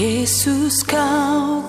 Yesus kau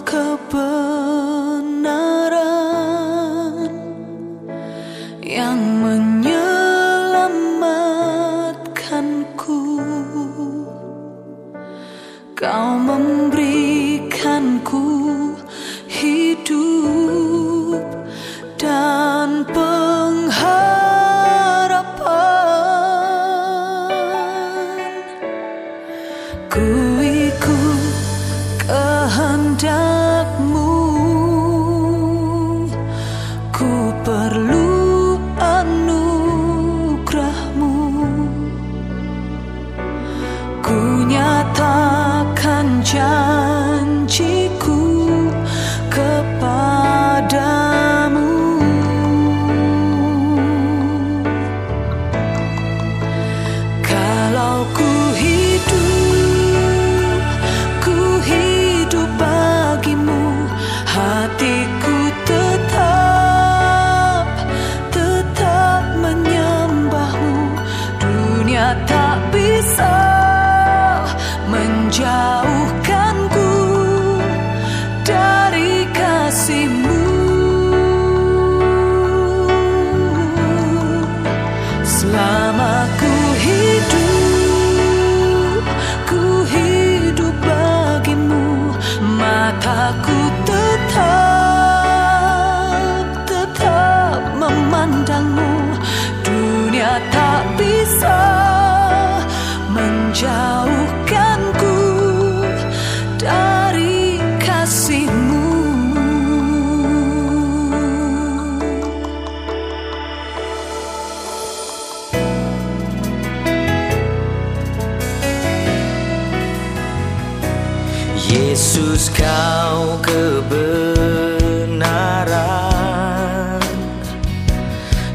Yesus kau kebenaran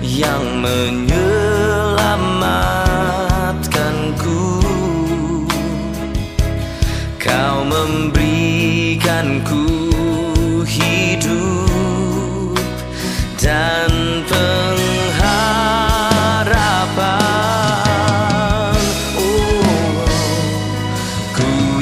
yang menyelamatkanku. Kau memberikanku hidup dan pengharapan. Oh, ku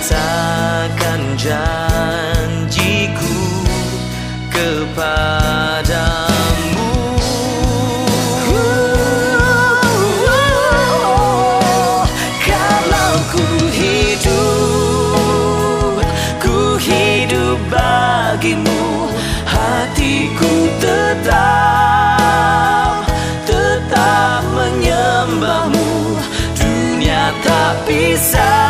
nyatakan janjiku kepadamu. Kalau ku hidup, ku hidup bagimu Hatiku tetap, tetap menyembahmu. Dunia tak bisa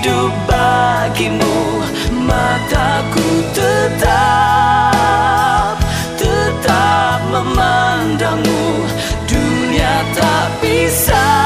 hidup bagimu Mataku tetap, tetap memandangmu. Dunia tak bisa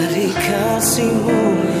Dedicar-se muito